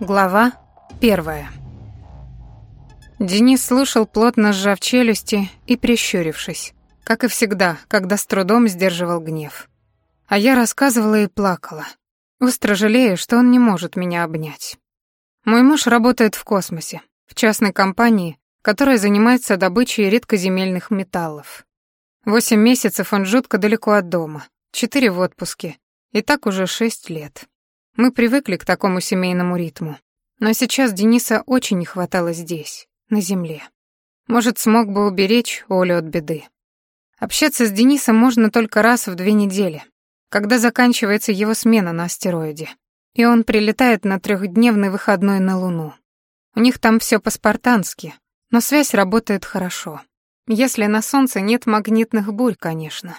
Глава первая. Денис слушал, плотно сжав челюсти и прищурившись, как и всегда, когда с трудом сдерживал гнев. А я рассказывала и плакала, остро жалея, что он не может меня обнять. Мой муж работает в космосе, в частной компании, которая занимается добычей редкоземельных металлов. Восемь месяцев он жутко далеко от дома, четыре в отпуске, и так уже шесть лет. Мы привыкли к такому семейному ритму. Но сейчас Дениса очень не хватало здесь, на земле. Может, смог бы уберечь Олю от беды. Общаться с Денисом можно только раз в две недели, когда заканчивается его смена на астероиде. И он прилетает на трехдневный выходной на Луну. У них там все по-спартански, но связь работает хорошо. Если на Солнце нет магнитных бурь, конечно.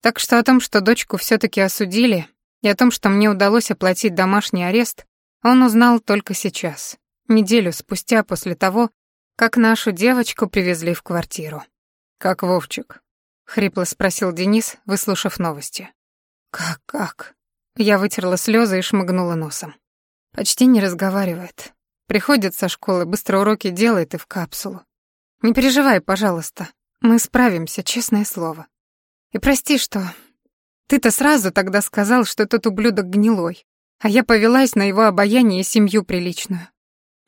Так что о том, что дочку все таки осудили, и о том, что мне удалось оплатить домашний арест, он узнал только сейчас, неделю спустя после того, как нашу девочку привезли в квартиру. «Как Вовчик?» — хрипло спросил Денис, выслушав новости. «Как, как?» Я вытерла слезы и шмыгнула носом. Почти не разговаривает. Приходит со школы, быстро уроки делает и в капсулу. Не переживай, пожалуйста. Мы справимся, честное слово. И прости, что ты-то сразу тогда сказал, что этот ублюдок гнилой, а я повелась на его обаяние и семью приличную.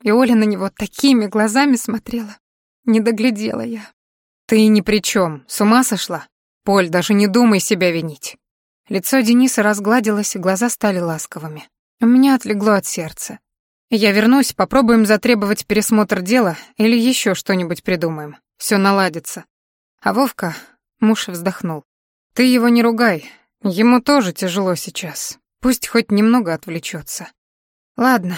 И Оля на него такими глазами смотрела. Не доглядела я. Ты ни при чем, с ума сошла? Поль, даже не думай себя винить. Лицо Дениса разгладилось, и глаза стали ласковыми. У меня отлегло от сердца. Я вернусь, попробуем затребовать пересмотр дела или еще что-нибудь придумаем. Все наладится. А Вовка, муж вздохнул. Ты его не ругай, Ему тоже тяжело сейчас. Пусть хоть немного отвлечется. Ладно,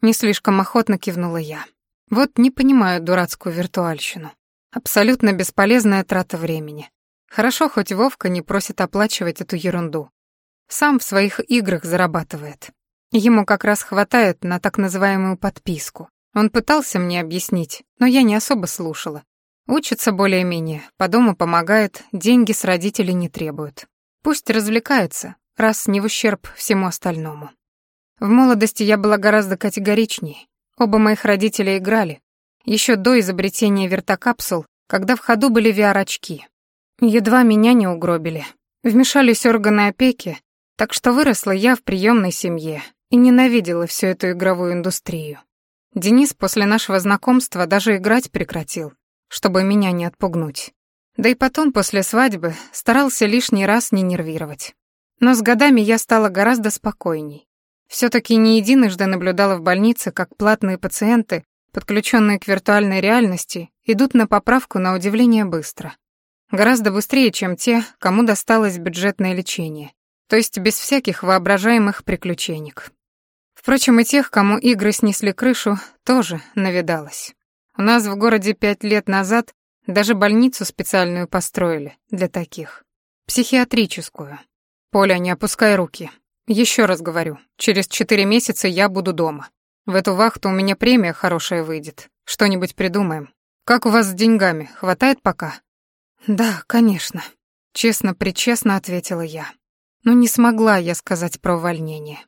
не слишком охотно кивнула я. Вот не понимаю дурацкую виртуальщину. Абсолютно бесполезная трата времени. Хорошо, хоть Вовка не просит оплачивать эту ерунду. Сам в своих играх зарабатывает. Ему как раз хватает на так называемую подписку. Он пытался мне объяснить, но я не особо слушала. Учится более-менее, по дому помогает, деньги с родителей не требуют. Пусть развлекается, раз не в ущерб всему остальному. В молодости я была гораздо категоричнее. Оба моих родителя играли. Еще до изобретения вертокапсул, когда в ходу были VR-очки. Едва меня не угробили. Вмешались органы опеки, так что выросла я в приемной семье и ненавидела всю эту игровую индустрию. Денис после нашего знакомства даже играть прекратил, чтобы меня не отпугнуть. Да и потом, после свадьбы, старался лишний раз не нервировать. Но с годами я стала гораздо спокойней. все таки не единожды наблюдала в больнице, как платные пациенты, подключенные к виртуальной реальности, идут на поправку на удивление быстро. Гораздо быстрее, чем те, кому досталось бюджетное лечение, то есть без всяких воображаемых приключений. Впрочем, и тех, кому игры снесли крышу, тоже навидалось. У нас в городе пять лет назад даже больницу специальную построили для таких. Психиатрическую. Поля, не опускай руки. Еще раз говорю, через четыре месяца я буду дома. В эту вахту у меня премия хорошая выйдет. Что-нибудь придумаем. Как у вас с деньгами? Хватает пока? Да, конечно. Честно-причестно ответила я. Но не смогла я сказать про увольнение.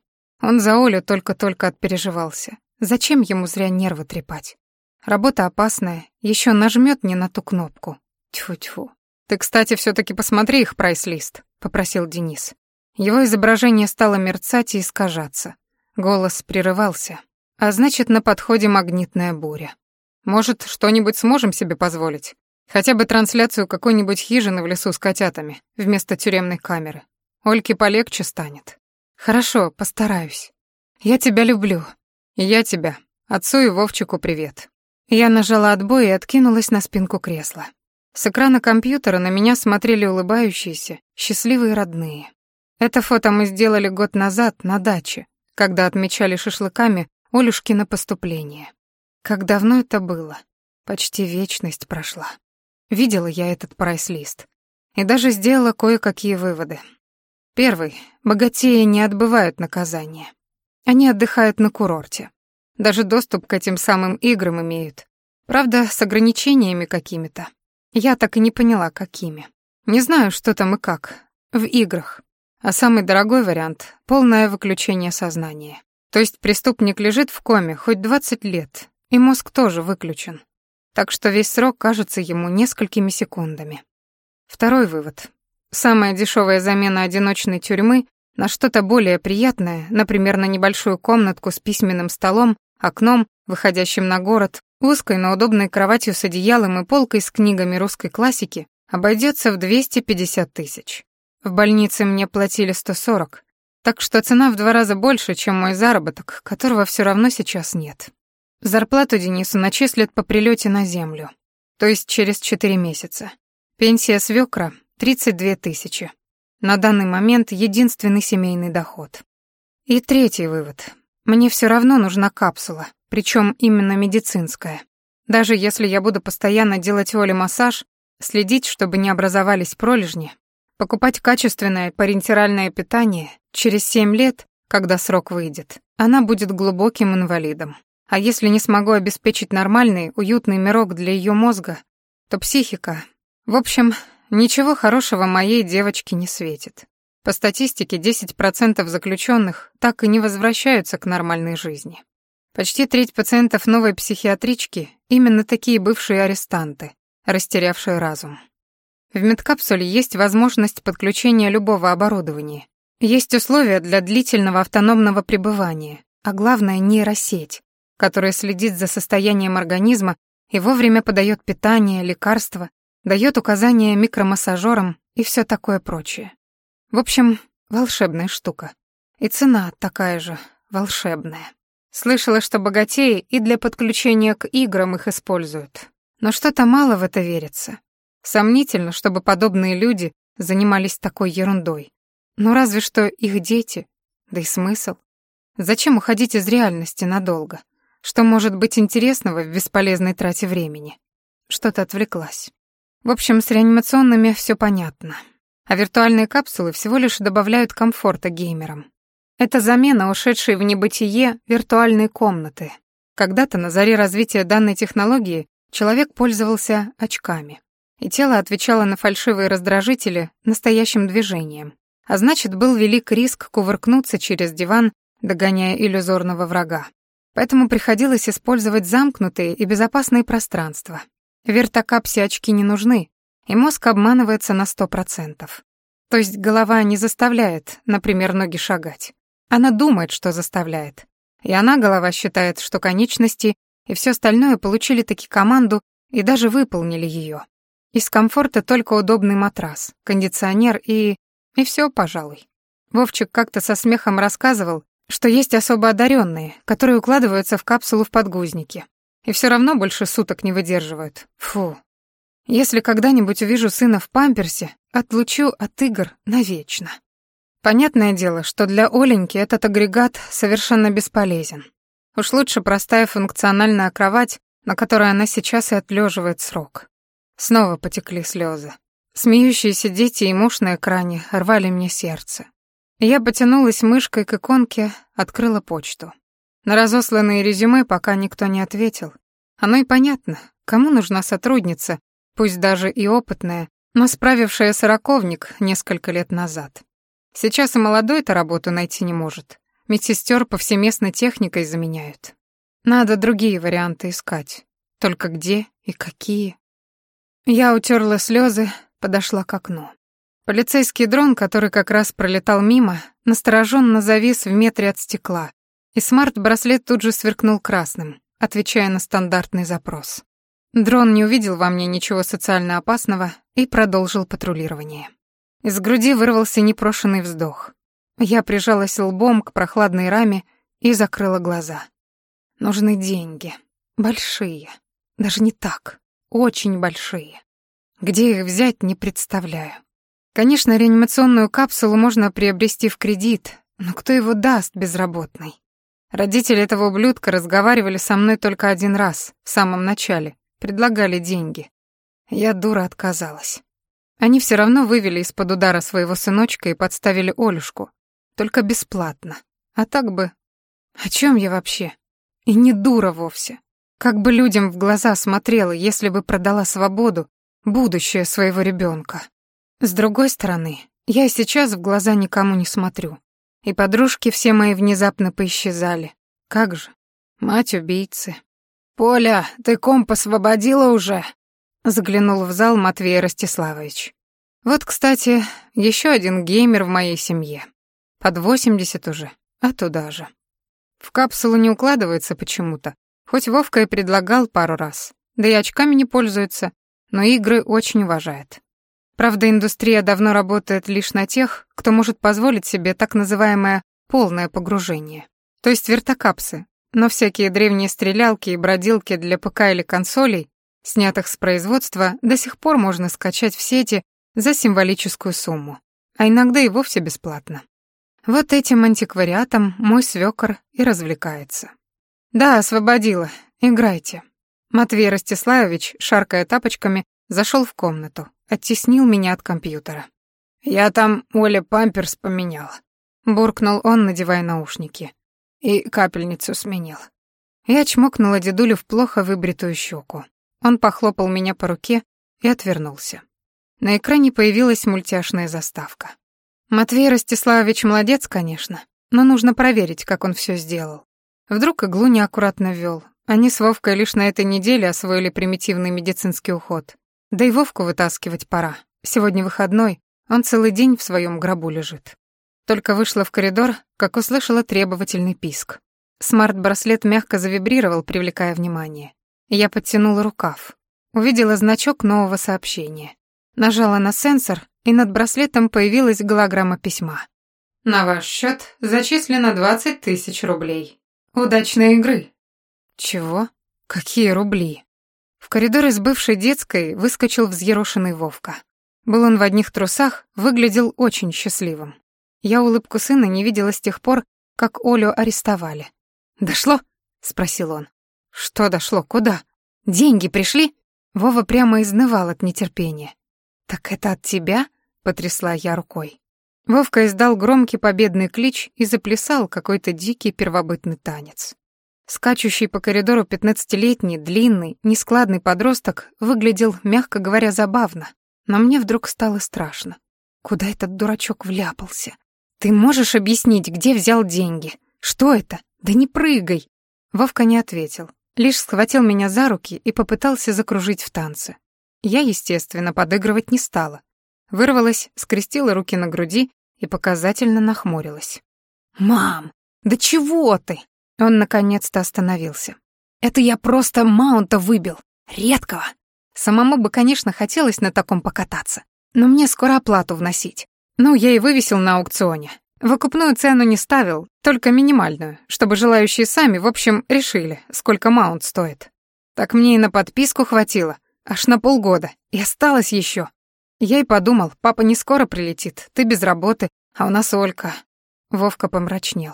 Он за Олю только-только отпереживался. Зачем ему зря нервы трепать? Работа опасная, еще нажмет не на ту кнопку. Тьфу-тьфу. Ты, кстати, все таки посмотри их прайс-лист, попросил Денис. Его изображение стало мерцать и искажаться. Голос прерывался. А значит, на подходе магнитная буря. Может, что-нибудь сможем себе позволить? Хотя бы трансляцию какой-нибудь хижины в лесу с котятами вместо тюремной камеры. Ольке полегче станет. Хорошо, постараюсь. Я тебя люблю. И я тебя. Отцу и Вовчику привет. Я нажала отбой и откинулась на спинку кресла. С экрана компьютера на меня смотрели улыбающиеся, счастливые родные. Это фото мы сделали год назад на даче, когда отмечали шашлыками Олюшкино поступление. Как давно это было? Почти вечность прошла. Видела я этот прайс-лист и даже сделала кое-какие выводы. Первый. Богатеи не отбывают наказание. Они отдыхают на курорте. Даже доступ к этим самым играм имеют. Правда, с ограничениями какими-то. Я так и не поняла, какими. Не знаю, что там и как. В играх. А самый дорогой вариант — полное выключение сознания. То есть преступник лежит в коме хоть 20 лет, и мозг тоже выключен. Так что весь срок кажется ему несколькими секундами. Второй вывод. Самая дешевая замена одиночной тюрьмы на что-то более приятное, например, на небольшую комнатку с письменным столом, окном, выходящим на город, узкой, но удобной кроватью с одеялом и полкой с книгами русской классики, обойдется в 250 тысяч. В больнице мне платили 140, так что цена в два раза больше, чем мой заработок, которого все равно сейчас нет. Зарплату Денису начислят по прилете на землю, то есть через 4 месяца. Пенсия свекра — 32 тысячи. На данный момент единственный семейный доход. И третий вывод. Мне все равно нужна капсула, причем именно медицинская. Даже если я буду постоянно делать Оле массаж, следить, чтобы не образовались пролежни, покупать качественное парентеральное питание, через 7 лет, когда срок выйдет, она будет глубоким инвалидом. А если не смогу обеспечить нормальный, уютный мирок для ее мозга, то психика... В общем, ничего хорошего моей девочке не светит. По статистике, 10% заключенных так и не возвращаются к нормальной жизни. Почти треть пациентов новой психиатрички — именно такие бывшие арестанты, растерявшие разум. В медкапсуле есть возможность подключения любого оборудования. Есть условия для длительного автономного пребывания, а главное — нейросеть, которая следит за состоянием организма и вовремя подает питание, лекарства, дает указания микромассажерам и все такое прочее. В общем, волшебная штука. И цена такая же волшебная. Слышала, что богатеи и для подключения к играм их используют. Но что-то мало в это верится. Сомнительно, чтобы подобные люди занимались такой ерундой. Ну разве что их дети. Да и смысл. Зачем уходить из реальности надолго? Что может быть интересного в бесполезной трате времени? Что-то отвлеклась. В общем, с реанимационными все понятно. А виртуальные капсулы всего лишь добавляют комфорта геймерам. Это замена ушедшей в небытие виртуальной комнаты. Когда-то на заре развития данной технологии человек пользовался очками, и тело отвечало на фальшивые раздражители настоящим движением. А значит, был велик риск кувыркнуться через диван, догоняя иллюзорного врага. Поэтому приходилось использовать замкнутые и безопасные пространства. Вертокапсе очки не нужны, и мозг обманывается на сто процентов. То есть голова не заставляет, например, ноги шагать. Она думает, что заставляет. И она, голова, считает, что конечности и все остальное получили таки команду и даже выполнили ее. Из комфорта только удобный матрас, кондиционер и... и все, пожалуй. Вовчик как-то со смехом рассказывал, что есть особо одаренные, которые укладываются в капсулу в подгузники. И все равно больше суток не выдерживают. Фу. Если когда-нибудь увижу сына в памперсе, отлучу от игр навечно. Понятное дело, что для Оленьки этот агрегат совершенно бесполезен. Уж лучше простая функциональная кровать, на которой она сейчас и отлеживает срок. Снова потекли слезы. Смеющиеся дети и муж на экране рвали мне сердце. Я потянулась мышкой к иконке, открыла почту. На разосланные резюме пока никто не ответил. Оно и понятно, кому нужна сотрудница, пусть даже и опытная, но справившая сороковник несколько лет назад. Сейчас и молодой-то работу найти не может. Медсестер повсеместно техникой заменяют. Надо другие варианты искать. Только где и какие? Я утерла слезы, подошла к окну. Полицейский дрон, который как раз пролетал мимо, настороженно завис в метре от стекла, и смарт-браслет тут же сверкнул красным, отвечая на стандартный запрос. Дрон не увидел во мне ничего социально опасного и продолжил патрулирование. Из груди вырвался непрошенный вздох. Я прижалась лбом к прохладной раме и закрыла глаза. Нужны деньги. Большие. Даже не так. Очень большие. Где их взять, не представляю. Конечно, реанимационную капсулу можно приобрести в кредит, но кто его даст безработный? Родители этого ублюдка разговаривали со мной только один раз, в самом начале, предлагали деньги. Я дура отказалась. Они все равно вывели из-под удара своего сыночка и подставили Олюшку, только бесплатно. А так бы... О чем я вообще? И не дура вовсе. Как бы людям в глаза смотрела, если бы продала свободу, будущее своего ребенка. С другой стороны, я сейчас в глаза никому не смотрю. И подружки все мои внезапно поисчезали. Как же? Мать убийцы. «Поля, ты комп освободила уже?» Заглянул в зал Матвей Ростиславович. Вот, кстати, еще один геймер в моей семье. Под восемьдесят уже, а туда же. В капсулу не укладывается почему-то, хоть Вовка и предлагал пару раз. Да и очками не пользуется, но игры очень уважает. Правда, индустрия давно работает лишь на тех, кто может позволить себе так называемое полное погружение. То есть вертокапсы, но всякие древние стрелялки и бродилки для ПК или консолей, снятых с производства, до сих пор можно скачать в сети за символическую сумму, а иногда и вовсе бесплатно. Вот этим антиквариатом мой свёкор и развлекается. Да, освободила. Играйте. Матвей Ростиславович, шаркая тапочками, зашел в комнату, оттеснил меня от компьютера. «Я там Оле памперс поменял», — буркнул он, надевая наушники. «И капельницу сменил». Я чмокнула дедулю в плохо выбритую щеку. Он похлопал меня по руке и отвернулся. На экране появилась мультяшная заставка. Матвей Ростиславович молодец, конечно, но нужно проверить, как он все сделал. Вдруг иглу неаккуратно ввел. Они с Вовкой лишь на этой неделе освоили примитивный медицинский уход. Да и Вовку вытаскивать пора. Сегодня выходной, он целый день в своем гробу лежит. Только вышла в коридор, как услышала требовательный писк. Смарт-браслет мягко завибрировал, привлекая внимание. Я подтянула рукав. Увидела значок нового сообщения. Нажала на сенсор, и над браслетом появилась голограмма письма. «На ваш счет зачислено 20 тысяч рублей. Удачной игры!» «Чего? Какие рубли?» В коридор из бывшей детской выскочил взъерошенный Вовка. Был он в одних трусах, выглядел очень счастливым. Я улыбку сына не видела с тех пор, как Олю арестовали. «Дошло?» — спросил он. «Что дошло? Куда? Деньги пришли?» Вова прямо изнывал от нетерпения. «Так это от тебя?» — потрясла я рукой. Вовка издал громкий победный клич и заплясал какой-то дикий первобытный танец. Скачущий по коридору пятнадцатилетний, длинный, нескладный подросток выглядел, мягко говоря, забавно, но мне вдруг стало страшно. Куда этот дурачок вляпался? Ты можешь объяснить, где взял деньги? Что это? Да не прыгай! Вовка не ответил, лишь схватил меня за руки и попытался закружить в танце. Я, естественно, подыгрывать не стала. Вырвалась, скрестила руки на груди и показательно нахмурилась. «Мам, да чего ты?» Он наконец-то остановился. Это я просто маунта выбил. Редкого. Самому бы, конечно, хотелось на таком покататься. Но мне скоро оплату вносить. Ну, я и вывесил на аукционе. Выкупную цену не ставил, только минимальную, чтобы желающие сами, в общем, решили, сколько маунт стоит. Так мне и на подписку хватило, аж на полгода, и осталось еще. Я и подумал, папа не скоро прилетит, ты без работы, а у нас Олька. Вовка помрачнел.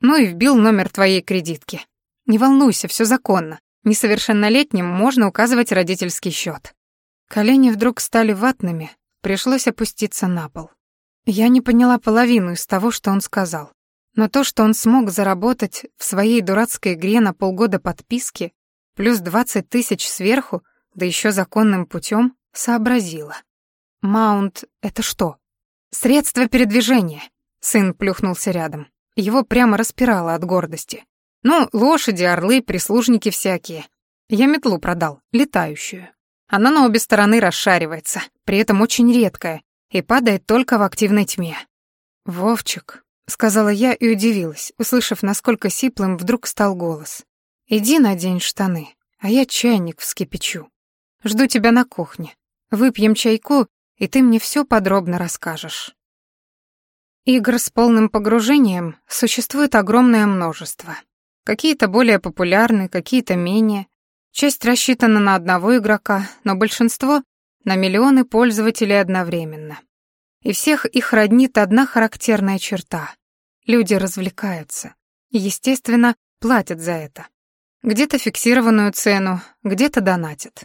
Ну и вбил номер твоей кредитки. Не волнуйся, все законно. Несовершеннолетним можно указывать родительский счет. Колени вдруг стали ватными, пришлось опуститься на пол. Я не поняла половину из того, что он сказал. Но то, что он смог заработать в своей дурацкой игре на полгода подписки, плюс двадцать тысяч сверху, да еще законным путем, сообразила. Маунт — это что? Средство передвижения. Сын плюхнулся рядом. Его прямо распирало от гордости. Ну, лошади, орлы, прислужники всякие. Я метлу продал, летающую. Она на обе стороны расшаривается, при этом очень редкая, и падает только в активной тьме. «Вовчик», — сказала я и удивилась, услышав, насколько сиплым вдруг стал голос. «Иди надень штаны, а я чайник вскипячу. Жду тебя на кухне. Выпьем чайку, и ты мне все подробно расскажешь». Игр с полным погружением существует огромное множество. Какие-то более популярны, какие-то менее. Часть рассчитана на одного игрока, но большинство — на миллионы пользователей одновременно. И всех их роднит одна характерная черта. Люди развлекаются. И, естественно, платят за это. Где-то фиксированную цену, где-то донатят.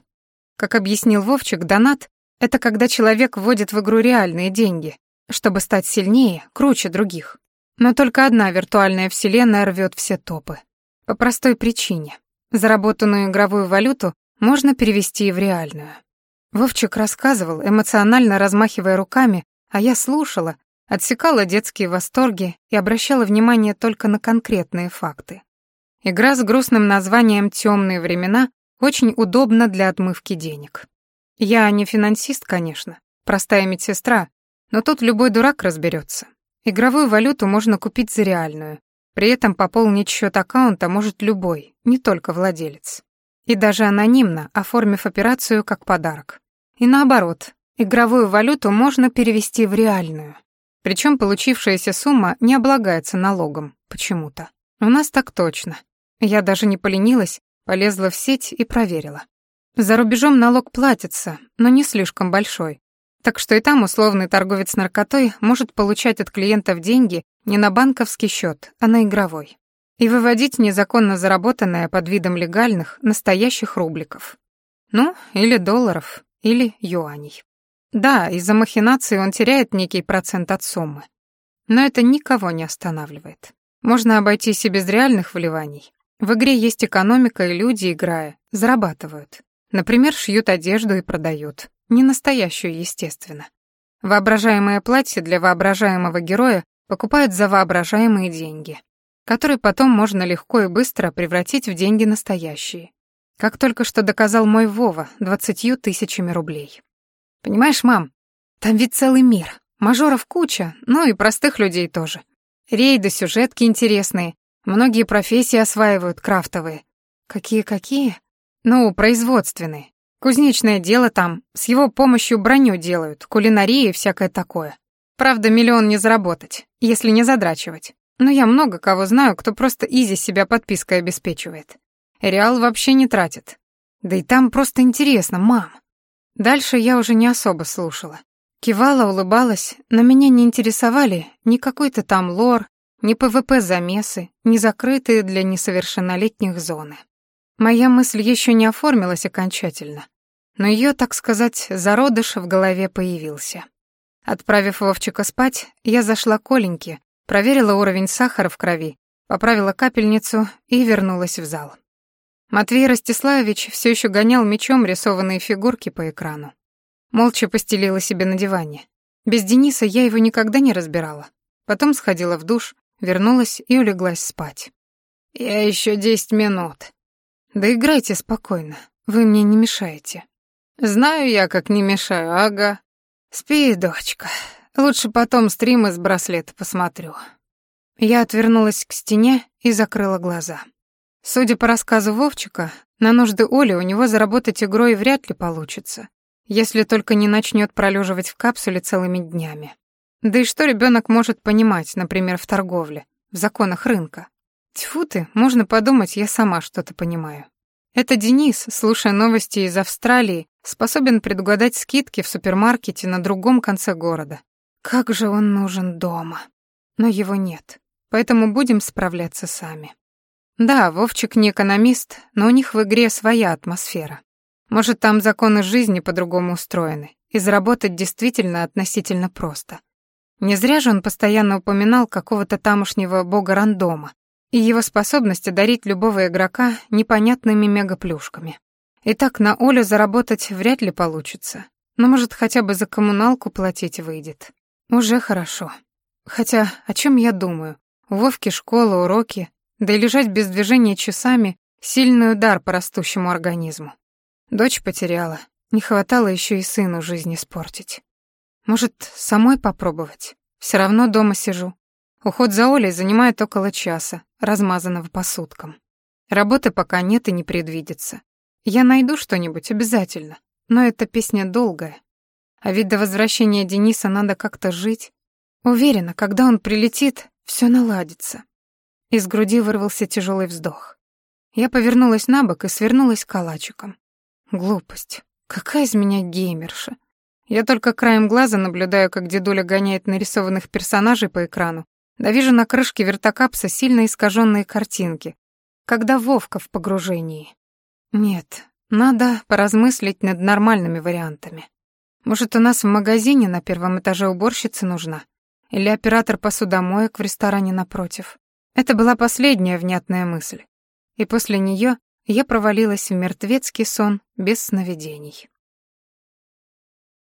Как объяснил Вовчик, донат — это когда человек вводит в игру реальные деньги, чтобы стать сильнее, круче других. Но только одна виртуальная вселенная рвет все топы. По простой причине. Заработанную игровую валюту можно перевести в реальную. Вовчик рассказывал, эмоционально размахивая руками, а я слушала, отсекала детские восторги и обращала внимание только на конкретные факты. Игра с грустным названием «Темные времена» очень удобна для отмывки денег. Я не финансист, конечно, простая медсестра, но тут любой дурак разберется. Игровую валюту можно купить за реальную. При этом пополнить счет аккаунта может любой, не только владелец. И даже анонимно, оформив операцию как подарок. И наоборот, игровую валюту можно перевести в реальную. Причем получившаяся сумма не облагается налогом почему-то. У нас так точно. Я даже не поленилась, полезла в сеть и проверила. За рубежом налог платится, но не слишком большой. Так что и там условный торговец наркотой может получать от клиентов деньги не на банковский счет, а на игровой. И выводить незаконно заработанное под видом легальных, настоящих рубликов. Ну, или долларов, или юаней. Да, из-за махинации он теряет некий процент от суммы. Но это никого не останавливает. Можно обойтись и без реальных вливаний. В игре есть экономика, и люди, играя, зарабатывают. Например, шьют одежду и продают. Не настоящую, естественно. Воображаемое платье для воображаемого героя покупают за воображаемые деньги, которые потом можно легко и быстро превратить в деньги настоящие. Как только что доказал мой Вова двадцатью тысячами рублей. Понимаешь, мам, там ведь целый мир. Мажоров куча, ну и простых людей тоже. Рейды, сюжетки интересные. Многие профессии осваивают крафтовые. Какие-какие? Ну, производственные. Кузнечное дело там, с его помощью броню делают, кулинария и всякое такое. Правда, миллион не заработать, если не задрачивать. Но я много кого знаю, кто просто изи себя подпиской обеспечивает. Реал вообще не тратит. Да и там просто интересно, мам. Дальше я уже не особо слушала. Кивала, улыбалась, но меня не интересовали ни какой-то там лор, ни ПВП-замесы, ни закрытые для несовершеннолетних зоны. Моя мысль еще не оформилась окончательно, но ее, так сказать, зародыш в голове появился. Отправив Вовчика спать, я зашла к Оленьке, проверила уровень сахара в крови, поправила капельницу и вернулась в зал. Матвей Ростиславович все еще гонял мечом рисованные фигурки по экрану. Молча постелила себе на диване. Без Дениса я его никогда не разбирала. Потом сходила в душ, вернулась и улеглась спать. «Я еще десять минут», да играйте спокойно, вы мне не мешаете. Знаю я, как не мешаю, ага. Спи, дочка. Лучше потом стрим из браслета посмотрю. Я отвернулась к стене и закрыла глаза. Судя по рассказу Вовчика, на нужды Оли у него заработать игрой вряд ли получится, если только не начнет пролеживать в капсуле целыми днями. Да и что ребенок может понимать, например, в торговле, в законах рынка? Тьфу ты, можно подумать, я сама что-то понимаю. Это Денис, слушая новости из Австралии, способен предугадать скидки в супермаркете на другом конце города. Как же он нужен дома. Но его нет, поэтому будем справляться сами. Да, Вовчик не экономист, но у них в игре своя атмосфера. Может, там законы жизни по-другому устроены, и заработать действительно относительно просто. Не зря же он постоянно упоминал какого-то тамошнего бога рандома, и его способность одарить любого игрока непонятными мегаплюшками. И так на Олю заработать вряд ли получится, но может хотя бы за коммуналку платить выйдет. Уже хорошо. Хотя о чем я думаю? Вовки школа, уроки, да и лежать без движения часами — сильный удар по растущему организму. Дочь потеряла, не хватало еще и сыну жизнь испортить. Может, самой попробовать? Все равно дома сижу. Уход за Олей занимает около часа, размазанного по суткам. Работы пока нет и не предвидится. Я найду что-нибудь обязательно, но эта песня долгая. А ведь до возвращения Дениса надо как-то жить. Уверена, когда он прилетит, все наладится. Из груди вырвался тяжелый вздох. Я повернулась на бок и свернулась калачиком. Глупость. Какая из меня геймерша. Я только краем глаза наблюдаю, как дедуля гоняет нарисованных персонажей по экрану да вижу на крышке вертокапса сильно искаженные картинки, когда Вовка в погружении. Нет, надо поразмыслить над нормальными вариантами. Может, у нас в магазине на первом этаже уборщица нужна? Или оператор посудомоек в ресторане напротив? Это была последняя внятная мысль. И после нее я провалилась в мертвецкий сон без сновидений.